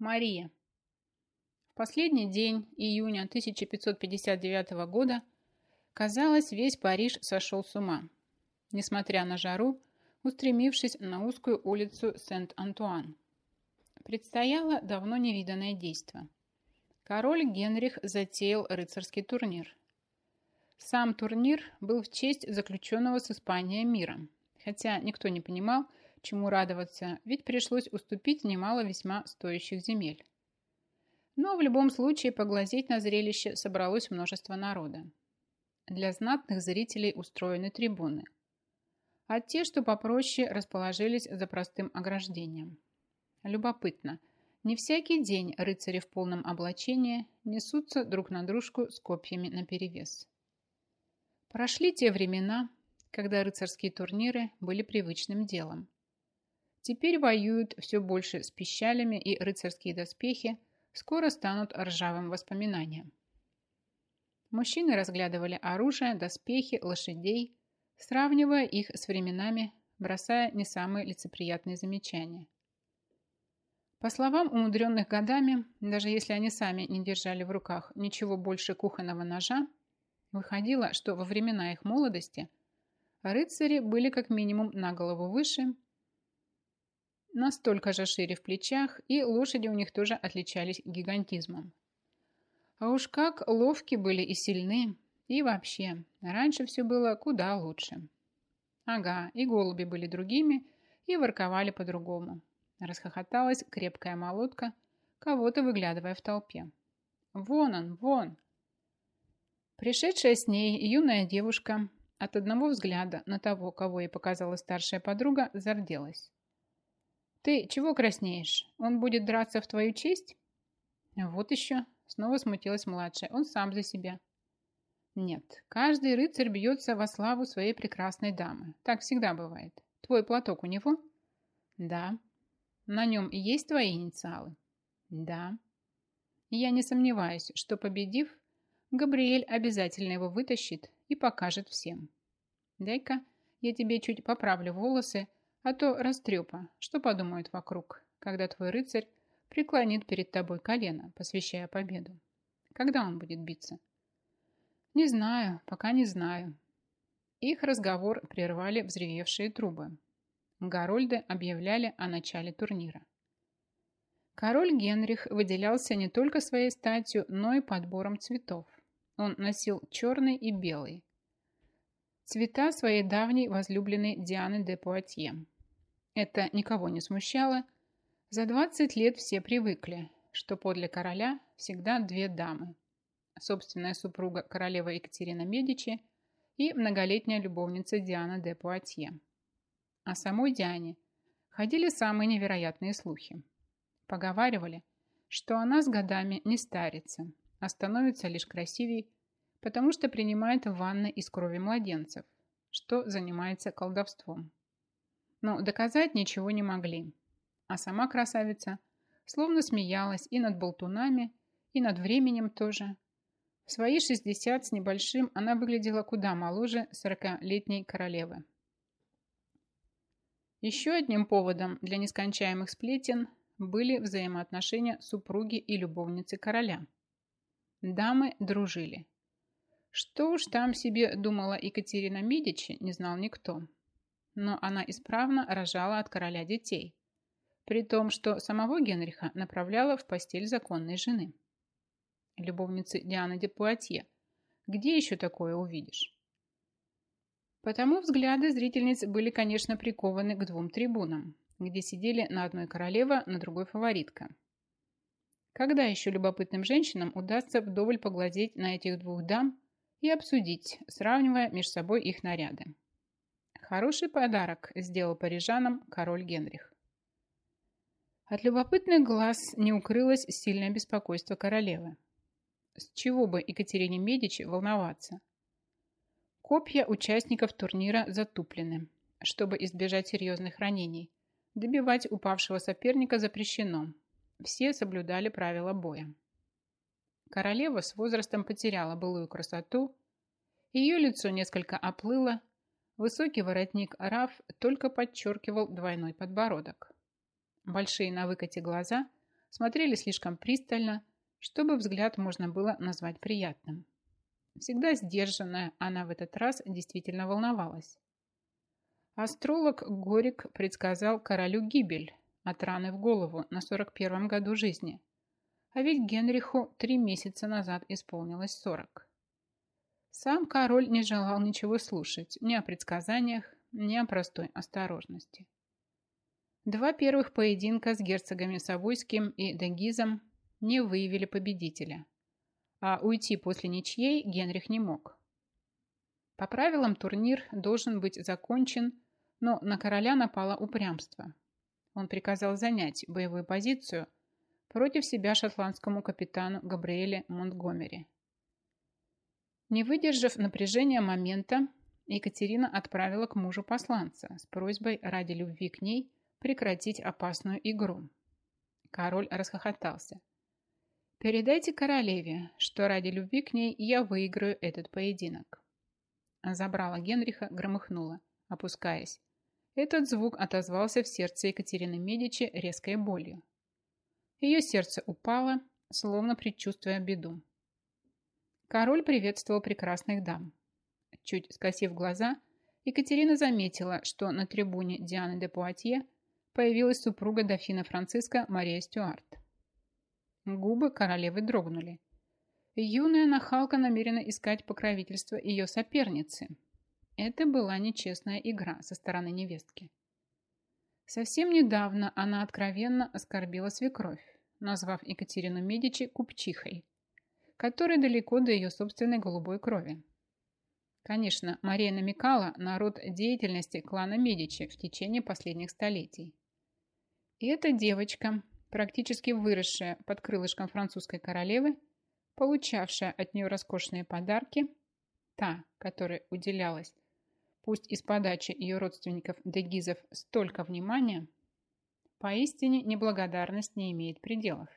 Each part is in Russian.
Мария. В последний день июня 1559 года, казалось, весь Париж сошел с ума, несмотря на жару, устремившись на узкую улицу Сент-Антуан. Предстояло давно невиданное действо. Король Генрих затеял рыцарский турнир. Сам турнир был в честь заключенного с Испанией мира, хотя никто не понимал, чему радоваться, ведь пришлось уступить немало весьма стоящих земель. Но в любом случае поглазеть на зрелище собралось множество народа. Для знатных зрителей устроены трибуны, а те, что попроще, расположились за простым ограждением. Любопытно, не всякий день рыцари в полном облачении несутся друг на дружку с копьями наперевес. Прошли те времена, когда рыцарские турниры были привычным делом. Теперь воюют все больше с пищалями, и рыцарские доспехи скоро станут ржавым воспоминанием. Мужчины разглядывали оружие, доспехи, лошадей, сравнивая их с временами, бросая не самые лицеприятные замечания. По словам умудренных годами, даже если они сами не держали в руках ничего больше кухонного ножа, выходило, что во времена их молодости рыцари были как минимум на голову выше – настолько же шире в плечах, и лошади у них тоже отличались гигантизмом. А уж как ловки были и сильны, и вообще, раньше все было куда лучше. Ага, и голуби были другими, и ворковали по-другому. Расхохоталась крепкая молотка, кого-то выглядывая в толпе. «Вон он, вон!» Пришедшая с ней юная девушка от одного взгляда на того, кого ей показала старшая подруга, зарделась. «Ты чего краснеешь? Он будет драться в твою честь?» «Вот еще!» Снова смутилась младшая. «Он сам за себя». «Нет, каждый рыцарь бьется во славу своей прекрасной дамы. Так всегда бывает. Твой платок у него?» «Да». «На нем и есть твои инициалы?» «Да». «Я не сомневаюсь, что, победив, Габриэль обязательно его вытащит и покажет всем. Дай-ка я тебе чуть поправлю волосы, а то растрепа, что подумают вокруг, когда твой рыцарь преклонит перед тобой колено, посвящая победу. Когда он будет биться? Не знаю, пока не знаю. Их разговор прервали взревевшие трубы. Гарольды объявляли о начале турнира. Король Генрих выделялся не только своей статью, но и подбором цветов. Он носил черный и белый. Цвета своей давней возлюбленной Дианы де Пуатье. Это никого не смущало. За 20 лет все привыкли, что подле короля всегда две дамы. Собственная супруга королева Екатерина Медичи и многолетняя любовница Диана де Пуатье. О самой Диане ходили самые невероятные слухи. Поговаривали, что она с годами не старится, а становится лишь красивей, потому что принимает ванны из крови младенцев, что занимается колдовством но доказать ничего не могли. А сама красавица словно смеялась и над болтунами, и над временем тоже. В свои 60 с небольшим она выглядела куда моложе 40-летней королевы. Еще одним поводом для нескончаемых сплетен были взаимоотношения супруги и любовницы короля. Дамы дружили. Что уж там себе думала Екатерина Медичи, не знал никто но она исправно рожала от короля детей, при том, что самого Генриха направляла в постель законной жены. Любовницы Дианы де Пуатье. Где еще такое увидишь? Потому взгляды зрительниц были, конечно, прикованы к двум трибунам, где сидели на одной королева, на другой фаворитка. Когда еще любопытным женщинам удастся вдоволь поглазеть на этих двух дам и обсудить, сравнивая между собой их наряды? Хороший подарок сделал парижанам король Генрих. От любопытных глаз не укрылось сильное беспокойство королевы. С чего бы Екатерине Медичи волноваться? Копья участников турнира затуплены, чтобы избежать серьезных ранений. Добивать упавшего соперника запрещено. Все соблюдали правила боя. Королева с возрастом потеряла былую красоту, ее лицо несколько оплыло, Высокий воротник раф только подчеркивал двойной подбородок. Большие на выкате глаза смотрели слишком пристально, чтобы взгляд можно было назвать приятным. Всегда сдержанная, она в этот раз действительно волновалась. Астролог Горик предсказал королю гибель от раны в голову на 41-м году жизни. А ведь Генриху три месяца назад исполнилось 40. Сам король не желал ничего слушать ни о предсказаниях, ни о простой осторожности. Два первых поединка с герцогами Савойским и Дегизом не выявили победителя, а уйти после ничьей Генрих не мог. По правилам турнир должен быть закончен, но на короля напало упрямство. Он приказал занять боевую позицию против себя шотландскому капитану Габриэле Монтгомери. Не выдержав напряжения момента, Екатерина отправила к мужу посланца с просьбой ради любви к ней прекратить опасную игру. Король расхохотался. «Передайте королеве, что ради любви к ней я выиграю этот поединок». Забрала Генриха, громыхнула, опускаясь. Этот звук отозвался в сердце Екатерины Медичи резкой болью. Ее сердце упало, словно предчувствуя беду. Король приветствовал прекрасных дам. Чуть скосив глаза, Екатерина заметила, что на трибуне Дианы де Пуатье появилась супруга дофина Франциска Мария Стюарт. Губы королевы дрогнули. Юная нахалка намерена искать покровительство ее соперницы. Это была нечестная игра со стороны невестки. Совсем недавно она откровенно оскорбила свекровь, назвав Екатерину Медичи купчихой, которой далеко до ее собственной голубой крови. Конечно, Мария намекала на род деятельности клана Медичи в течение последних столетий. И эта девочка, практически выросшая под крылышком французской королевы, получавшая от нее роскошные подарки, та, которая уделялась, пусть из подачи ее родственников Дегизов, столько внимания, поистине неблагодарность не имеет пределов.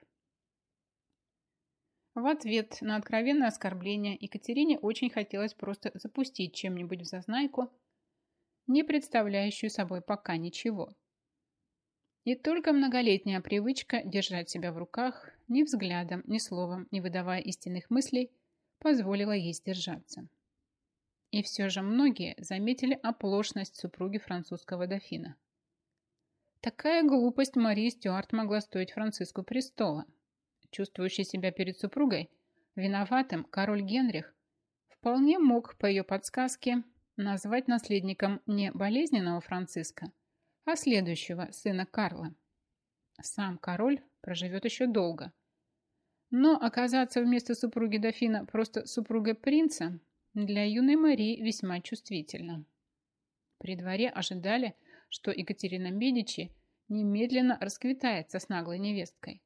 В ответ на откровенное оскорбление Екатерине очень хотелось просто запустить чем-нибудь в зазнайку, не представляющую собой пока ничего. И только многолетняя привычка держать себя в руках, ни взглядом, ни словом, не выдавая истинных мыслей, позволила ей сдержаться. И все же многие заметили оплошность супруги французского дофина. Такая глупость Марии Стюарт могла стоить Франциску престола. Чувствующий себя перед супругой виноватым король Генрих вполне мог, по ее подсказке, назвать наследником не болезненного Франциска, а следующего сына Карла. Сам король проживет еще долго. Но оказаться вместо супруги дофина просто супругой принца для юной Марии весьма чувствительно. При дворе ожидали, что Екатерина Медичи немедленно расквитается с наглой невесткой.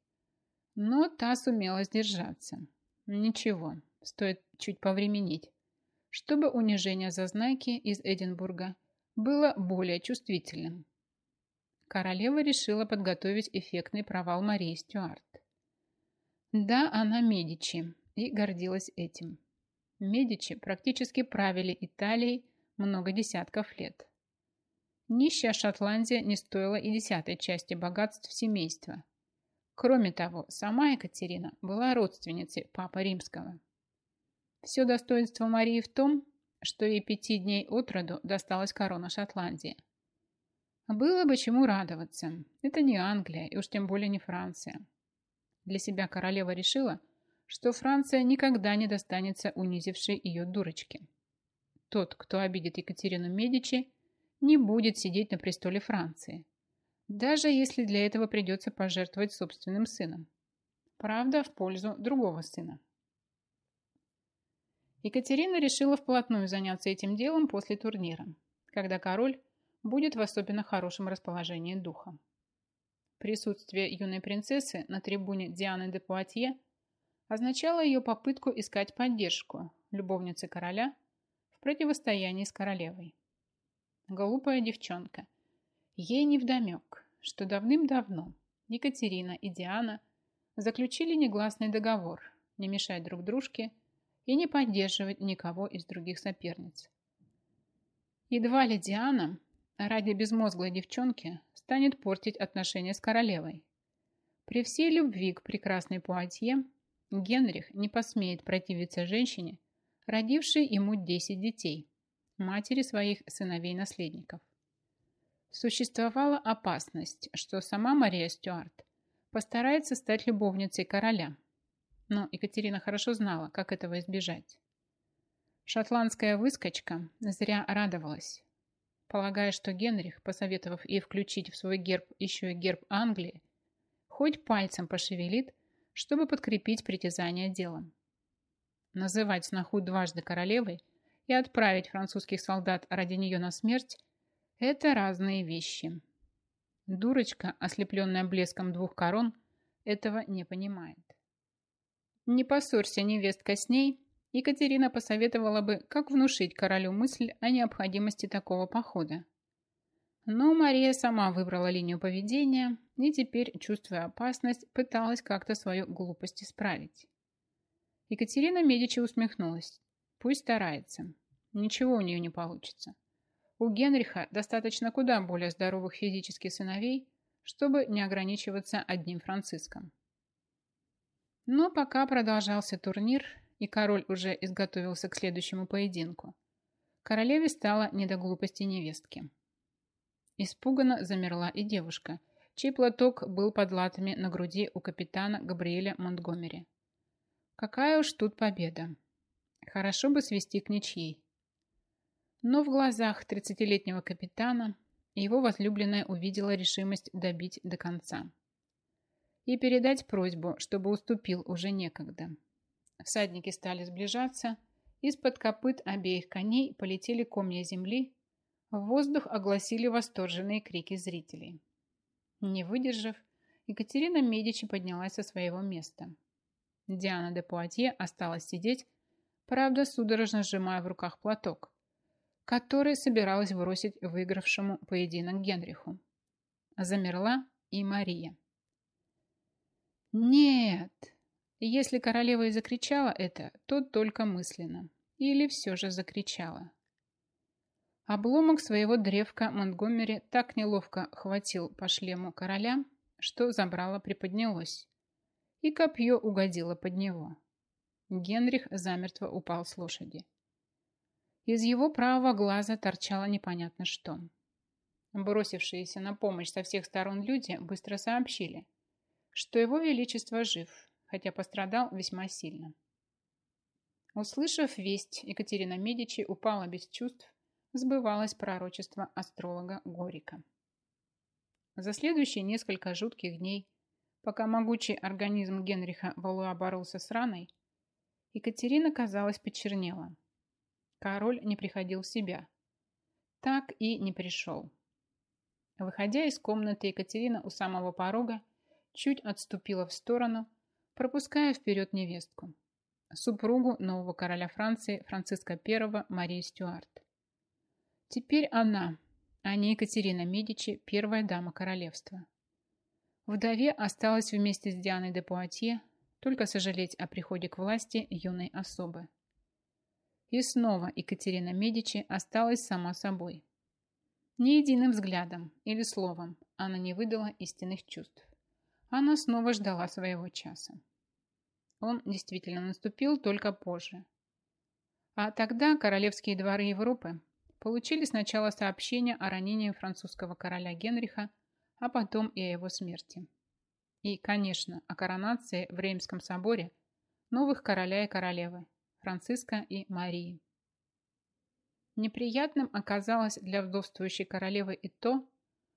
Но та сумела сдержаться. Ничего, стоит чуть повременить, чтобы унижение зазнайки из Эдинбурга было более чувствительным королева решила подготовить эффектный провал Марии Стюарт. Да, она Медичи и гордилась этим. Медичи практически правили Италией много десятков лет. Нищая Шотландия не стоила и десятой части богатств семейства. Кроме того, сама Екатерина была родственницей Папы Римского. Все достоинство Марии в том, что ей пяти дней от роду досталась корона Шотландии. Было бы чему радоваться. Это не Англия, и уж тем более не Франция. Для себя королева решила, что Франция никогда не достанется унизившей ее дурочке. Тот, кто обидит Екатерину Медичи, не будет сидеть на престоле Франции, даже если для этого придется пожертвовать собственным сыном. Правда, в пользу другого сына. Екатерина решила вплотную заняться этим делом после турнира, когда король будет в особенно хорошем расположении духа. Присутствие юной принцессы на трибуне Дианы де Пуатье означало ее попытку искать поддержку любовницы короля в противостоянии с королевой. Глупая девчонка. Ей невдомек, что давным-давно Екатерина и Диана заключили негласный договор не мешать друг дружке и не поддерживать никого из других соперниц. Едва ли Диана ради безмозглой девчонки станет портить отношения с королевой. При всей любви к прекрасной Пуатье Генрих не посмеет противиться женщине, родившей ему 10 детей, матери своих сыновей-наследников. Существовала опасность, что сама Мария Стюарт постарается стать любовницей короля, но Екатерина хорошо знала, как этого избежать. Шотландская выскочка зря радовалась, полагая, что Генрих, посоветовав ей включить в свой герб еще и герб Англии, хоть пальцем пошевелит, чтобы подкрепить притязание делом. Называть сноху дважды королевой и отправить французских солдат ради нее на смерть – это разные вещи. Дурочка, ослепленная блеском двух корон, этого не понимает. Не поссорься, невестка, с ней, Екатерина посоветовала бы, как внушить королю мысль о необходимости такого похода. Но Мария сама выбрала линию поведения и теперь, чувствуя опасность, пыталась как-то свою глупость исправить. Екатерина Медичи усмехнулась. Пусть старается. Ничего у нее не получится. У Генриха достаточно куда более здоровых физических сыновей, чтобы не ограничиваться одним Франциском. Но пока продолжался турнир, и король уже изготовился к следующему поединку, королеве стало не до глупости невестки. Испуганно замерла и девушка, чей платок был под латами на груди у капитана Габриэля Монтгомери. Какая уж тут победа. Хорошо бы свести к ничьей. Но в глазах 30-летнего капитана его возлюбленная увидела решимость добить до конца. И передать просьбу, чтобы уступил уже некогда. Всадники стали сближаться, из-под копыт обеих коней полетели комья земли, в воздух огласили восторженные крики зрителей. Не выдержав, Екатерина Медичи поднялась со своего места. Диана де Пуатье осталась сидеть, правда, судорожно сжимая в руках платок, который собиралась бросить выигравшему поединок Генриху. Замерла и Мария. «Нет!» Если королева и закричала это, то только мысленно. Или все же закричала. Обломок своего древка Монтгомери так неловко хватил по шлему короля, что забрало приподнялось, и копье угодило под него. Генрих замертво упал с лошади. Из его правого глаза торчало непонятно что. Бросившиеся на помощь со всех сторон люди быстро сообщили, что его величество жив, хотя пострадал весьма сильно. Услышав весть, Екатерина Медичи упала без чувств сбывалось пророчество астролога Горика. За следующие несколько жутких дней, пока могучий организм Генриха Валуа боролся с раной, Екатерина, казалось, почернела. Король не приходил в себя. Так и не пришел. Выходя из комнаты, Екатерина у самого порога чуть отступила в сторону, пропуская вперед невестку, супругу нового короля Франции Франциска I Марии Стюарт. Теперь она, а не Екатерина Медичи, первая дама королевства. Вдове осталось вместе с Дианой де Пуатье только сожалеть о приходе к власти юной особы. И снова Екатерина Медичи осталась сама собой. Ни единым взглядом или словом она не выдала истинных чувств. Она снова ждала своего часа. Он действительно наступил только позже. А тогда королевские дворы Европы получили сначала сообщение о ранении французского короля Генриха, а потом и о его смерти. И, конечно, о коронации в Реймском соборе новых короля и королевы Франциска и Марии. Неприятным оказалось для вдовствующей королевы и то,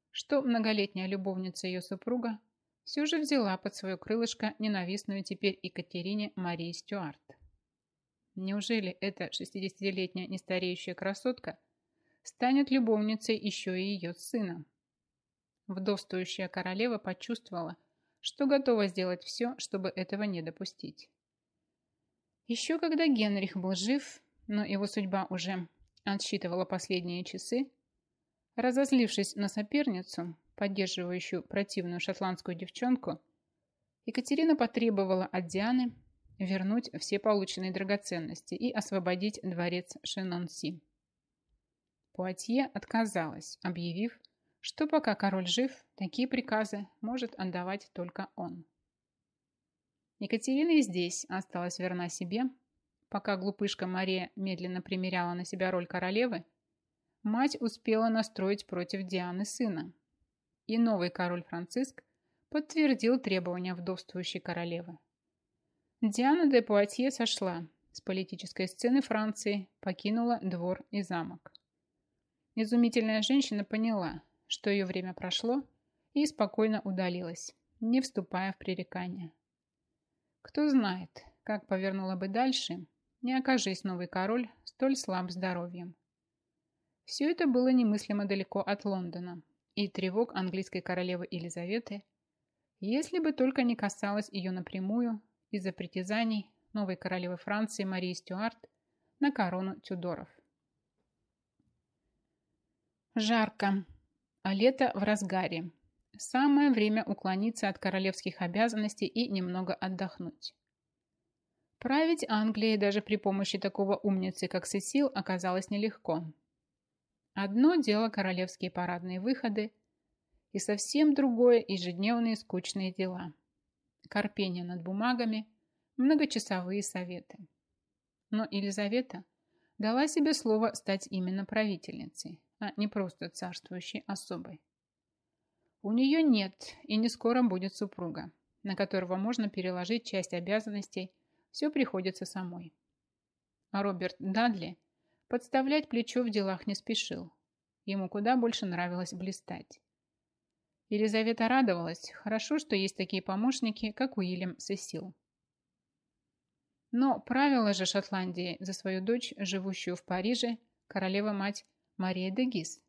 что многолетняя любовница ее супруга все же взяла под свое крылышко ненавистную теперь Екатерине Марии Стюарт. Неужели эта 60-летняя нестареющая красотка – станет любовницей еще и ее сына. Вдовствующая королева почувствовала, что готова сделать все, чтобы этого не допустить. Еще когда Генрих был жив, но его судьба уже отсчитывала последние часы, разозлившись на соперницу, поддерживающую противную шотландскую девчонку, Екатерина потребовала от Дианы вернуть все полученные драгоценности и освободить дворец Шенонси. Пуатье отказалась, объявив, что пока король жив, такие приказы может отдавать только он. Екатерина и здесь осталась верна себе. Пока глупышка Мария медленно примеряла на себя роль королевы, мать успела настроить против Дианы сына. И новый король Франциск подтвердил требования вдовствующей королевы. Диана де Пуатье сошла с политической сцены Франции, покинула двор и замок. Изумительная женщина поняла, что ее время прошло, и спокойно удалилась, не вступая в пререкания. Кто знает, как повернула бы дальше, не окажись новый король столь слаб здоровьем. Все это было немыслимо далеко от Лондона и тревог английской королевы Елизаветы, если бы только не касалось ее напрямую из-за притязаний новой королевы Франции Марии Стюарт на корону Тюдоров. Жарко, а лето в разгаре. Самое время уклониться от королевских обязанностей и немного отдохнуть. Править Англией даже при помощи такого умницы, как Сесил, оказалось нелегко. Одно дело королевские парадные выходы, и совсем другое ежедневные скучные дела. Корпение над бумагами, многочасовые советы. Но Елизавета дала себе слово стать именно правительницей, а не просто царствующей особой. У нее нет и не скоро будет супруга, на которого можно переложить часть обязанностей, все приходится самой. А Роберт Дадли подставлять плечо в делах не спешил. Ему куда больше нравилось блистать. Елизавета радовалась, хорошо, что есть такие помощники, как Уильям Сесил. Но правила же Шотландии за свою дочь, живущую в Париже, королева-мать Мария де Гис.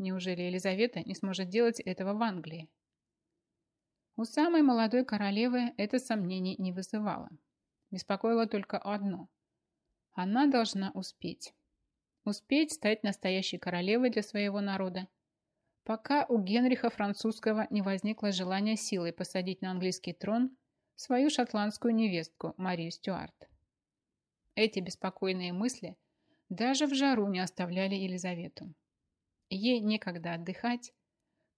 Неужели Елизавета не сможет делать этого в Англии? У самой молодой королевы это сомнений не вызывало. Беспокоило только одно. Она должна успеть. Успеть стать настоящей королевой для своего народа, пока у Генриха Французского не возникло желания силой посадить на английский трон свою шотландскую невестку Марию Стюарт. Эти беспокойные мысли даже в жару не оставляли Елизавету. Ей некогда отдыхать.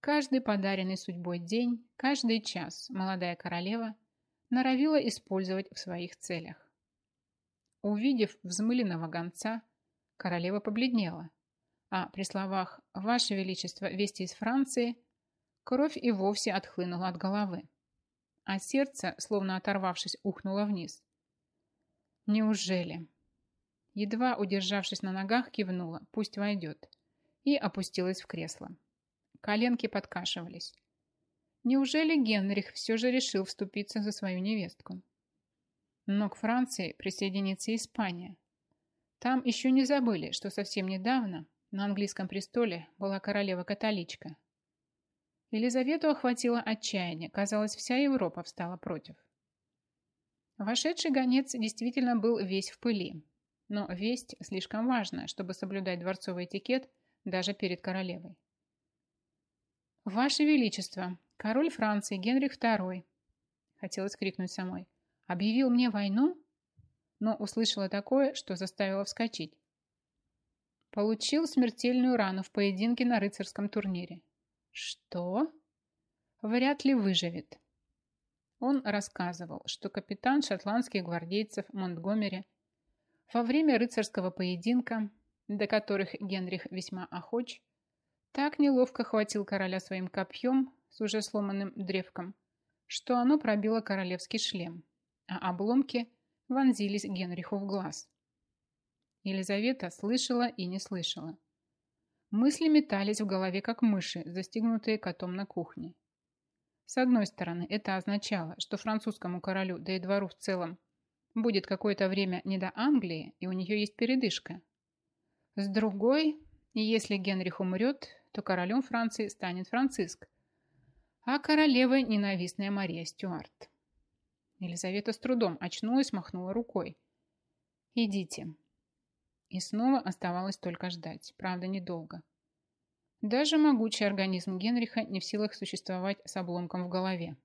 Каждый подаренный судьбой день, каждый час молодая королева норовила использовать в своих целях. Увидев взмыленного гонца, королева побледнела, а при словах «Ваше Величество, вести из Франции» кровь и вовсе отхлынула от головы а сердце, словно оторвавшись, ухнуло вниз. Неужели? Едва удержавшись на ногах, кивнула, пусть войдет, и опустилась в кресло. Коленки подкашивались. Неужели Генрих все же решил вступиться за свою невестку? Но к Франции присоединится Испания. Там еще не забыли, что совсем недавно на английском престоле была королева-католичка, Елизавету охватило отчаяние. Казалось, вся Европа встала против. Вошедший гонец действительно был весь в пыли. Но весть слишком важна, чтобы соблюдать дворцовый этикет даже перед королевой. «Ваше Величество, король Франции Генрих II», хотелось крикнуть самой, «объявил мне войну?» Но услышала такое, что заставила вскочить. Получил смертельную рану в поединке на рыцарском турнире. Что? Вряд ли выживет. Он рассказывал, что капитан шотландских гвардейцев Монтгомери во время рыцарского поединка, до которых Генрих весьма охоч, так неловко хватил короля своим копьем с уже сломанным древком, что оно пробило королевский шлем, а обломки вонзились Генриху в глаз. Елизавета слышала и не слышала. Мысли метались в голове, как мыши, застигнутые котом на кухне. С одной стороны, это означало, что французскому королю, да и двору в целом, будет какое-то время не до Англии, и у нее есть передышка. С другой, если Генрих умрет, то королем Франции станет Франциск, а королевой ненавистная Мария Стюарт. Елизавета с трудом очнулась, махнула рукой. «Идите, и снова оставалось только ждать, правда, недолго. Даже могучий организм Генриха не в силах существовать с обломком в голове.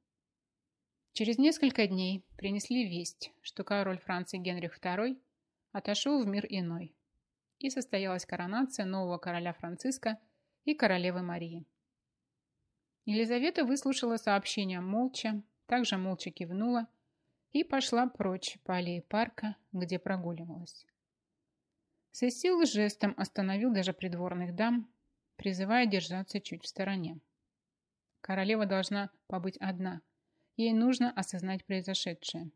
Через несколько дней принесли весть, что король Франции Генрих II отошел в мир иной, и состоялась коронация нового короля Франциска и королевы Марии. Елизавета выслушала сообщение молча, также молча кивнула и пошла прочь по аллее парка, где прогуливалась. Сесил жестом остановил даже придворных дам, призывая держаться чуть в стороне. Королева должна побыть одна. Ей нужно осознать произошедшее.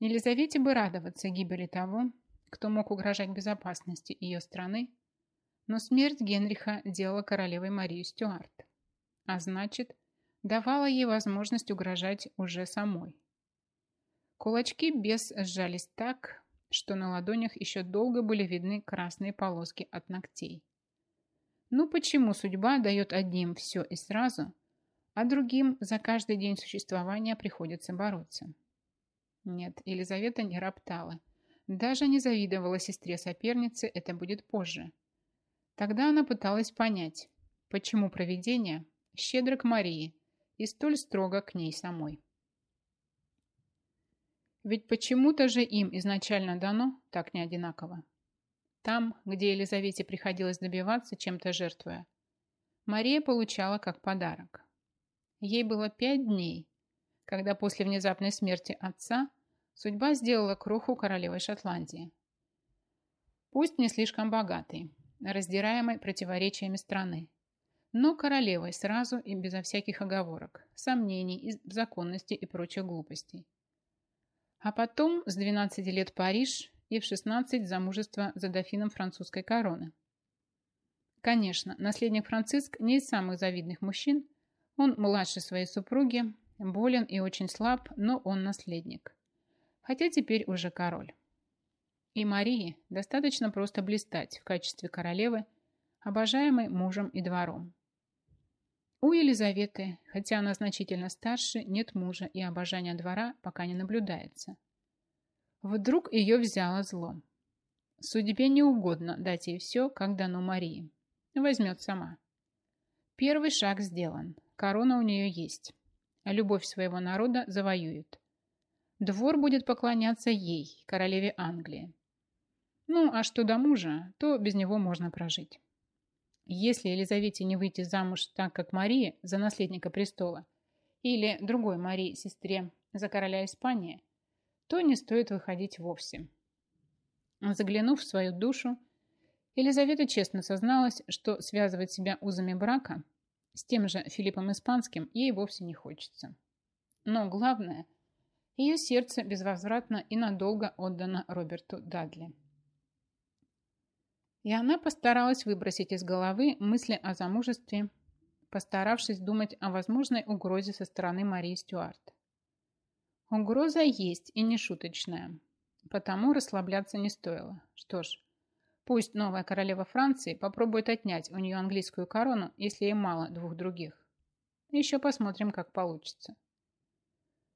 Елизавете бы радоваться гибели того, кто мог угрожать безопасности ее страны, но смерть Генриха делала королевой Марию Стюарт, а значит, давала ей возможность угрожать уже самой. Кулачки без сжались так, что на ладонях еще долго были видны красные полоски от ногтей. Ну почему судьба дает одним все и сразу, а другим за каждый день существования приходится бороться? Нет, Елизавета не роптала. Даже не завидовала сестре-сопернице, это будет позже. Тогда она пыталась понять, почему провидение щедро к Марии и столь строго к ней самой. Ведь почему-то же им изначально дано так не одинаково. Там, где Елизавете приходилось добиваться, чем-то жертвуя, Мария получала как подарок. Ей было пять дней, когда после внезапной смерти отца судьба сделала кроху королевой Шотландии. Пусть не слишком богатой, раздираемой противоречиями страны, но королевой сразу и безо всяких оговорок, сомнений, законности и прочих глупостей. А потом с 12 лет Париж и в 16 замужество за дофином французской короны. Конечно, наследник Франциск не из самых завидных мужчин. Он младше своей супруги, болен и очень слаб, но он наследник. Хотя теперь уже король. И Марии достаточно просто блистать в качестве королевы, обожаемой мужем и двором. У Елизаветы, хотя она значительно старше, нет мужа и обожания двора пока не наблюдается. Вдруг ее взяло зло. Судьбе не угодно дать ей все, как дано Марии. Возьмет сама. Первый шаг сделан. Корона у нее есть. Любовь своего народа завоюет. Двор будет поклоняться ей, королеве Англии. Ну, а что до мужа, то без него можно прожить. Если Елизавете не выйти замуж так, как Мария, за наследника престола, или другой Марии, сестре, за короля Испании, то не стоит выходить вовсе. Заглянув в свою душу, Елизавета честно созналась, что связывать себя узами брака с тем же Филиппом Испанским ей вовсе не хочется. Но главное, ее сердце безвозвратно и надолго отдано Роберту Дадли. И она постаралась выбросить из головы мысли о замужестве, постаравшись думать о возможной угрозе со стороны Марии Стюарт. Угроза есть и не шуточная, потому расслабляться не стоило. Что ж, пусть новая королева Франции попробует отнять у нее английскую корону, если ей мало двух других. Еще посмотрим, как получится.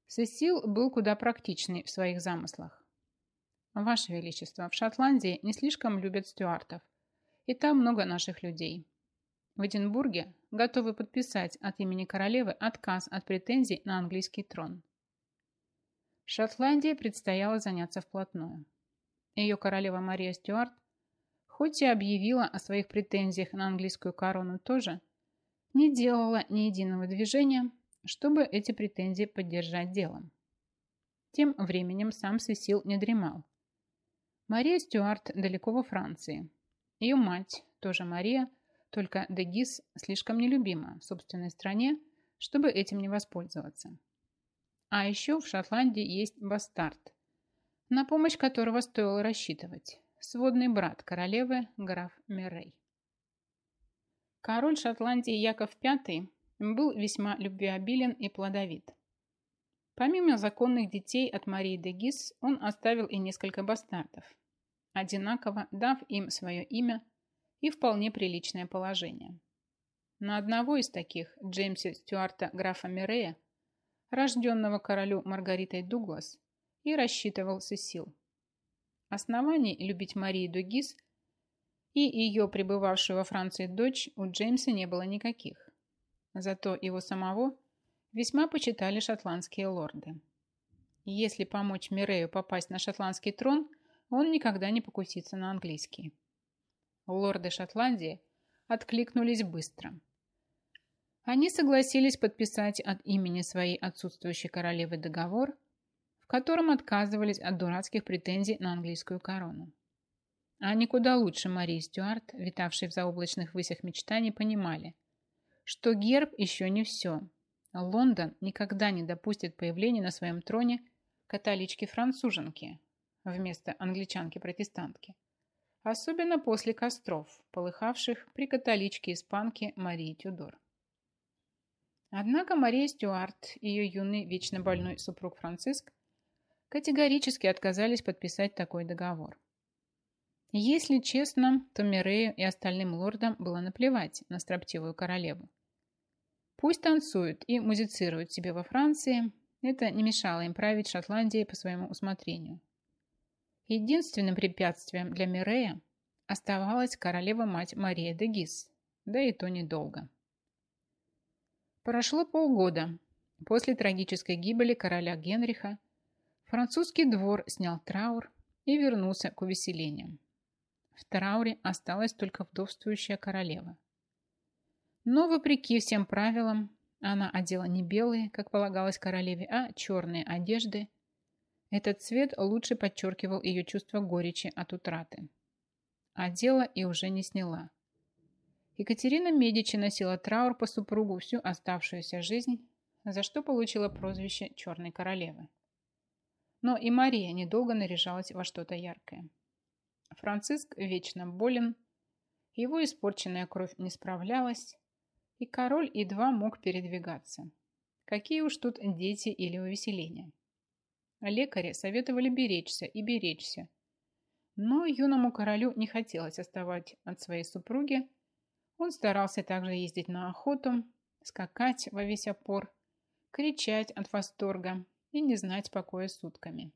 Сесил был куда практичней в своих замыслах. Ваше Величество, в Шотландии не слишком любят стюартов. И там много наших людей. В Эдинбурге готовы подписать от имени королевы отказ от претензий на английский трон. Шотландии предстояло заняться вплотную. Ее королева Мария Стюарт, хоть и объявила о своих претензиях на английскую корону тоже, не делала ни единого движения, чтобы эти претензии поддержать делом. Тем временем сам Сесил не дремал. Мария Стюарт далеко во Франции. Ее мать, тоже Мария, только Дегис слишком нелюбима в собственной стране, чтобы этим не воспользоваться. А еще в Шотландии есть бастард, на помощь которого стоило рассчитывать. Сводный брат королевы граф Миррей. Король Шотландии Яков V был весьма любвеобилен и плодовит. Помимо законных детей от Марии де Гис, он оставил и несколько бастардов, одинаково дав им свое имя и вполне приличное положение. На одного из таких, Джеймса Стюарта графа Мирея, рожденного королю Маргаритой Дуглас, и рассчитывал Сесил. Оснований любить Марии Дугис и ее пребывавшую во Франции дочь у Джеймса не было никаких. Зато его самого весьма почитали шотландские лорды. Если помочь Мирею попасть на шотландский трон, он никогда не покусится на английский. Лорды Шотландии откликнулись быстро. Они согласились подписать от имени своей отсутствующей королевы договор, в котором отказывались от дурацких претензий на английскую корону. Они куда лучше Марии Стюарт, витавшей в заоблачных высях мечтаний, понимали, что герб еще не все. Лондон никогда не допустит появления на своем троне католички-француженки вместо англичанки-протестантки. Особенно после костров, полыхавших при католичке-испанке Марии Тюдор. Однако Мария Стюарт и ее юный вечно больной супруг Франциск категорически отказались подписать такой договор. Если честно, то Мирею и остальным лордам было наплевать на строптивую королеву. Пусть танцуют и музицируют себе во Франции, это не мешало им править Шотландией по своему усмотрению. Единственным препятствием для Мирея оставалась королева-мать Мария де Гис, да и то недолго. Прошло полгода. После трагической гибели короля Генриха французский двор снял траур и вернулся к увеселениям. В трауре осталась только вдовствующая королева. Но, вопреки всем правилам, она одела не белые, как полагалось королеве, а черные одежды. Этот цвет лучше подчеркивал ее чувство горечи от утраты. Одела и уже не сняла. Екатерина Медичи носила траур по супругу всю оставшуюся жизнь, за что получила прозвище Черной Королевы. Но и Мария недолго наряжалась во что-то яркое. Франциск вечно болен, его испорченная кровь не справлялась, и король едва мог передвигаться. Какие уж тут дети или увеселения. Лекари советовали беречься и беречься. Но юному королю не хотелось оставать от своей супруги. Он старался также ездить на охоту, скакать во весь опор, кричать от восторга и не знать покоя сутками.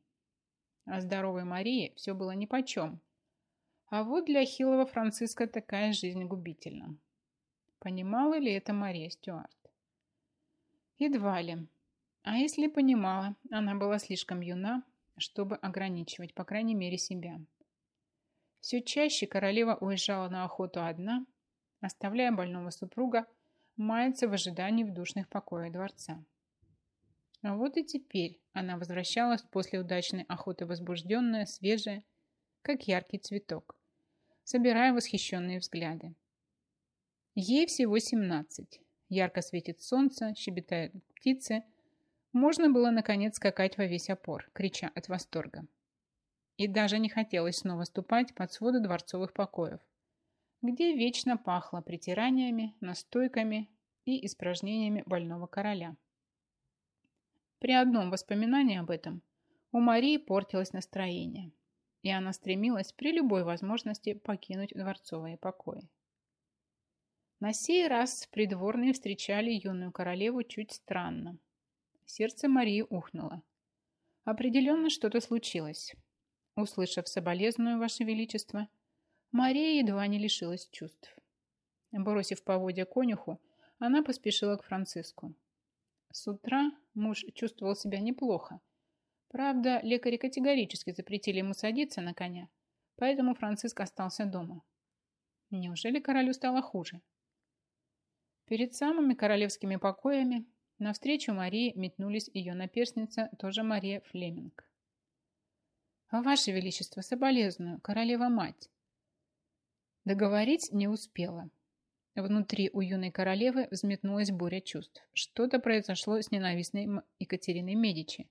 А здоровой Марии все было нипочем. А вот для хилого Франциска такая жизнь губительна. Понимала ли это Мария Стюарт? Едва ли. А если понимала, она была слишком юна, чтобы ограничивать, по крайней мере, себя. Все чаще королева уезжала на охоту одна, оставляя больного супруга маяться в ожидании в душных покоях дворца. А вот и теперь она возвращалась после удачной охоты возбужденная, свежая, как яркий цветок собирая восхищенные взгляды. Ей всего 17. Ярко светит солнце, щебетают птицы. Можно было, наконец, скакать во весь опор, крича от восторга. И даже не хотелось снова ступать под своды дворцовых покоев, где вечно пахло притираниями, настойками и испражнениями больного короля. При одном воспоминании об этом у Марии портилось настроение и она стремилась при любой возможности покинуть дворцовые покои. На сей раз придворные встречали юную королеву чуть странно. Сердце Марии ухнуло. Определенно что-то случилось. Услышав соболезную, Ваше Величество, Мария едва не лишилась чувств. Бросив поводья конюху, она поспешила к Франциску. С утра муж чувствовал себя неплохо, Правда, лекари категорически запретили ему садиться на коня, поэтому Франциск остался дома. Неужели королю стало хуже? Перед самыми королевскими покоями навстречу Марии метнулись ее наперсница, тоже Мария Флеминг. «Ваше Величество, соболезную, королева-мать!» Договорить не успела. Внутри у юной королевы взметнулась буря чувств. Что-то произошло с ненавистной Екатериной Медичи.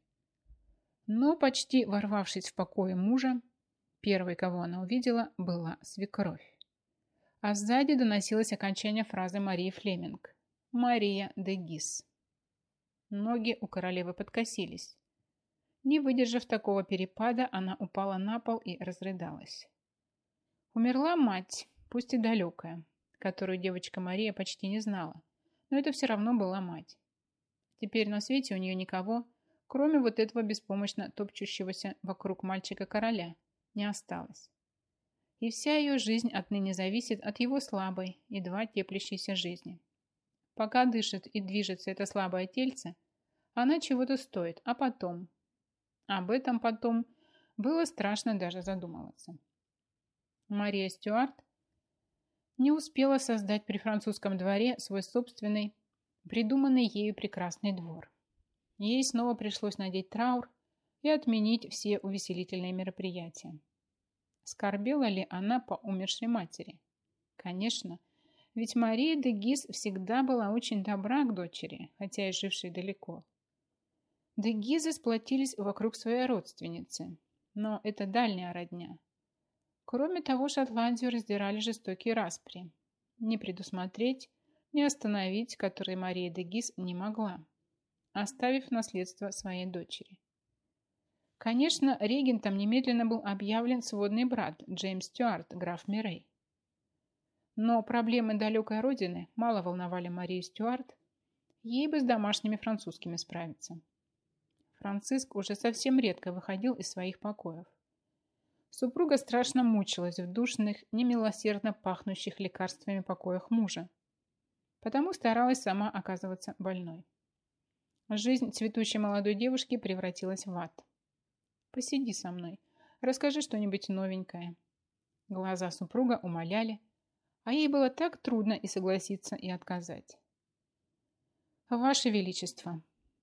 Но почти ворвавшись в покой мужа, первой, кого она увидела, была свекровь. А сзади доносилось окончание фразы Марии Флеминг. «Мария де Гис». Ноги у королевы подкосились. Не выдержав такого перепада, она упала на пол и разрыдалась. Умерла мать, пусть и далекая, которую девочка Мария почти не знала, но это все равно была мать. Теперь на свете у нее никого, кроме вот этого беспомощно топчущегося вокруг мальчика-короля, не осталось. И вся ее жизнь отныне зависит от его слабой, едва теплящейся жизни. Пока дышит и движется это слабое тельце, она чего-то стоит, а потом... Об этом потом было страшно даже задумываться. Мария Стюарт не успела создать при французском дворе свой собственный придуманный ею прекрасный двор. Ей снова пришлось надеть траур и отменить все увеселительные мероприятия. Скорбела ли она по умершей матери? Конечно, ведь Мария де Гиз всегда была очень добра к дочери, хотя и жившей далеко. Де Гизы сплотились вокруг своей родственницы, но это дальняя родня. Кроме того, Шотландию раздирали жестокие распри. Не предусмотреть, не остановить, которые Мария де Гиз не могла, оставив наследство своей дочери. Конечно, регентом немедленно был объявлен сводный брат Джеймс Стюарт, граф Мирей. Но проблемы далекой родины мало волновали Марию Стюарт, ей бы с домашними французскими справиться. Франциск уже совсем редко выходил из своих покоев. Супруга страшно мучилась в душных, немилосердно пахнущих лекарствами покоях мужа, потому старалась сама оказываться больной. Жизнь цветущей молодой девушки превратилась в ад. «Посиди со мной, расскажи что-нибудь новенькое». Глаза супруга умоляли, а ей было так трудно и согласиться, и отказать. «Ваше Величество,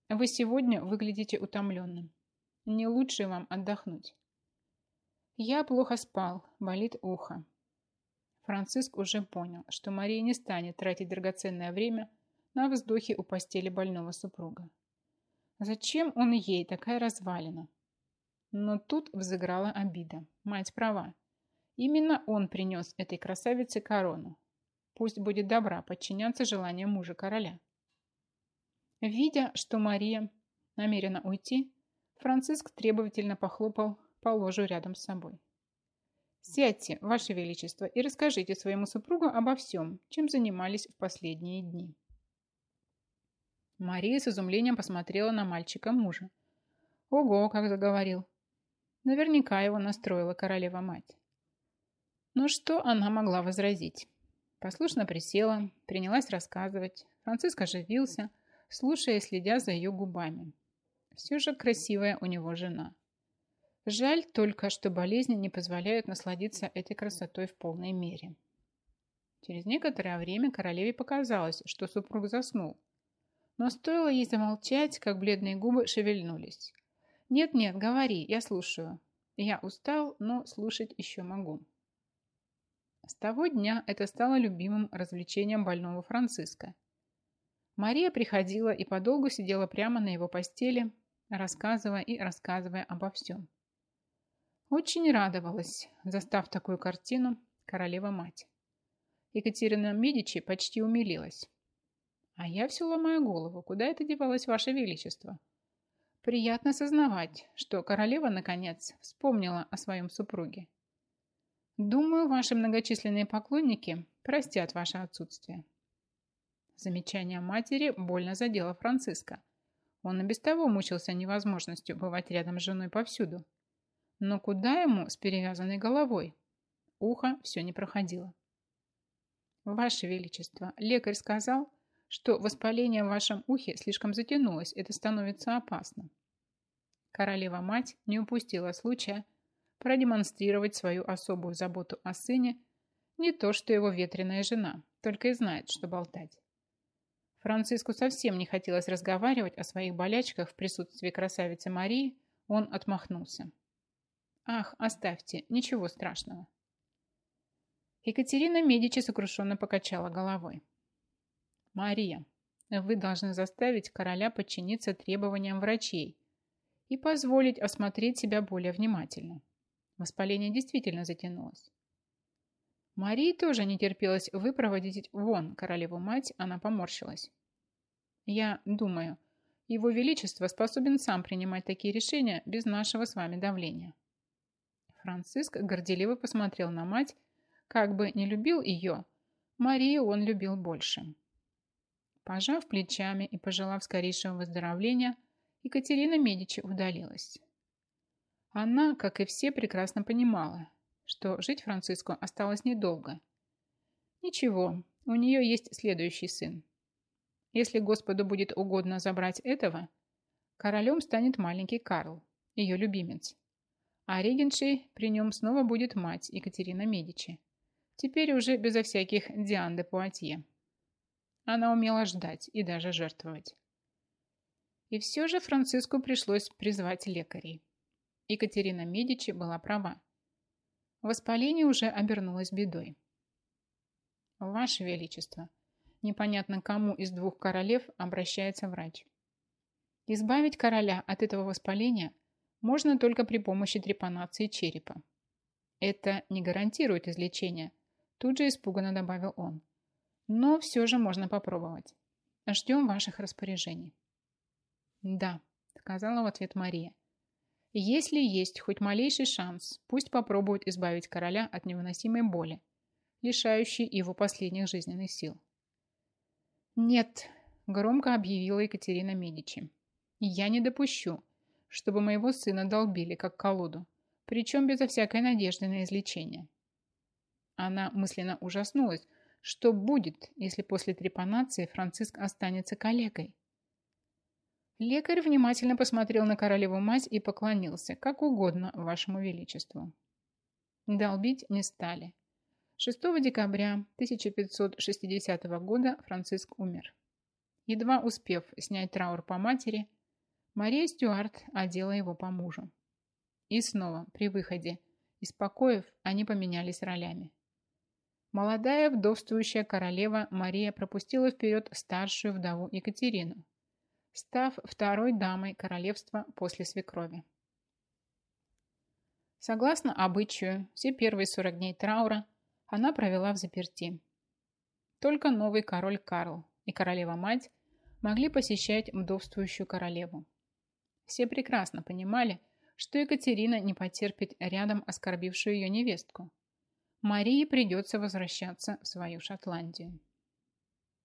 вы сегодня выглядите утомленным. Не лучше вам отдохнуть. Я плохо спал, болит ухо. Франциск уже понял, что Мария не станет тратить драгоценное время на вздохи у постели больного супруга. Зачем он ей такая развалина? Но тут взыграла обида. Мать права. Именно он принес этой красавице корону. Пусть будет добра подчиняться желанию мужа короля. Видя, что Мария намерена уйти, Франциск требовательно похлопал по ложу рядом с собой. «Сядьте, Ваше Величество, и расскажите своему супругу обо всем, чем занимались в последние дни». Мария с изумлением посмотрела на мальчика мужа. Ого, как заговорил. Наверняка его настроила королева-мать. Но что она могла возразить? Послушно присела, принялась рассказывать. Франциск оживился – слушая и следя за ее губами. Все же красивая у него жена. Жаль только, что болезни не позволяют насладиться этой красотой в полной мере. Через некоторое время королеве показалось, что супруг заснул. Но стоило ей замолчать, как бледные губы шевельнулись. «Нет-нет, говори, я слушаю. Я устал, но слушать еще могу». С того дня это стало любимым развлечением больного Франциска. Мария приходила и подолгу сидела прямо на его постели, рассказывая и рассказывая обо всем. Очень радовалась, застав такую картину, королева-мать. Екатерина Медичи почти умилилась. А я все ломаю голову, куда это девалось, Ваше Величество? Приятно сознавать, что королева, наконец, вспомнила о своем супруге. Думаю, ваши многочисленные поклонники простят ваше отсутствие. Замечание матери больно задело Франциска. Он и без того мучился невозможностью бывать рядом с женой повсюду. Но куда ему с перевязанной головой? Ухо все не проходило. Ваше Величество, лекарь сказал, что воспаление в вашем ухе слишком затянулось, это становится опасно. Королева-мать не упустила случая продемонстрировать свою особую заботу о сыне, не то что его ветреная жена, только и знает, что болтать. Франциску совсем не хотелось разговаривать о своих болячках в присутствии красавицы Марии, он отмахнулся. «Ах, оставьте, ничего страшного». Екатерина Медичи сокрушенно покачала головой. «Мария, вы должны заставить короля подчиниться требованиям врачей и позволить осмотреть себя более внимательно. Воспаление действительно затянулось. Марии тоже не терпелось выпроводить вон королеву-мать, она поморщилась. «Я думаю, его Величество способен сам принимать такие решения без нашего с вами давления». Франциск горделиво посмотрел на мать, как бы не любил ее, Марию он любил больше. Пожав плечами и пожелав скорейшего выздоровления, Екатерина Медичи удалилась. Она, как и все, прекрасно понимала, что жить Франциску осталось недолго. Ничего, у нее есть следующий сын. Если Господу будет угодно забрать этого, королем станет маленький Карл, ее любимец. А регеншей при нем снова будет мать Екатерина Медичи. Теперь уже безо всяких Диан де Пуатье. Она умела ждать и даже жертвовать. И все же Франциску пришлось призвать лекарей. Екатерина Медичи была права. Воспаление уже обернулось бедой. Ваше Величество, непонятно кому из двух королев обращается врач. Избавить короля от этого воспаления можно только при помощи трепанации черепа. Это не гарантирует излечение, тут же испуганно добавил он. Но все же можно попробовать. Ждем ваших распоряжений. Да, сказала в ответ Мария. Если есть хоть малейший шанс, пусть попробуют избавить короля от невыносимой боли, лишающей его последних жизненных сил. Нет, громко объявила Екатерина Медичи. Я не допущу, чтобы моего сына долбили, как колоду, причем безо всякой надежды на излечение. Она мысленно ужаснулась, что будет, если после трепанации Франциск останется калекой. Лекарь внимательно посмотрел на королеву-мать и поклонился, как угодно, вашему величеству. Долбить не стали. 6 декабря 1560 года Франциск умер. Едва успев снять траур по матери, Мария Стюарт одела его по мужу. И снова, при выходе из покоев, они поменялись ролями. Молодая вдовствующая королева Мария пропустила вперед старшую вдову Екатерину, став второй дамой королевства после свекрови. Согласно обычаю, все первые 40 дней траура она провела в заперти. Только новый король Карл и королева-мать могли посещать вдовствующую королеву. Все прекрасно понимали, что Екатерина не потерпит рядом оскорбившую ее невестку. Марии придется возвращаться в свою Шотландию.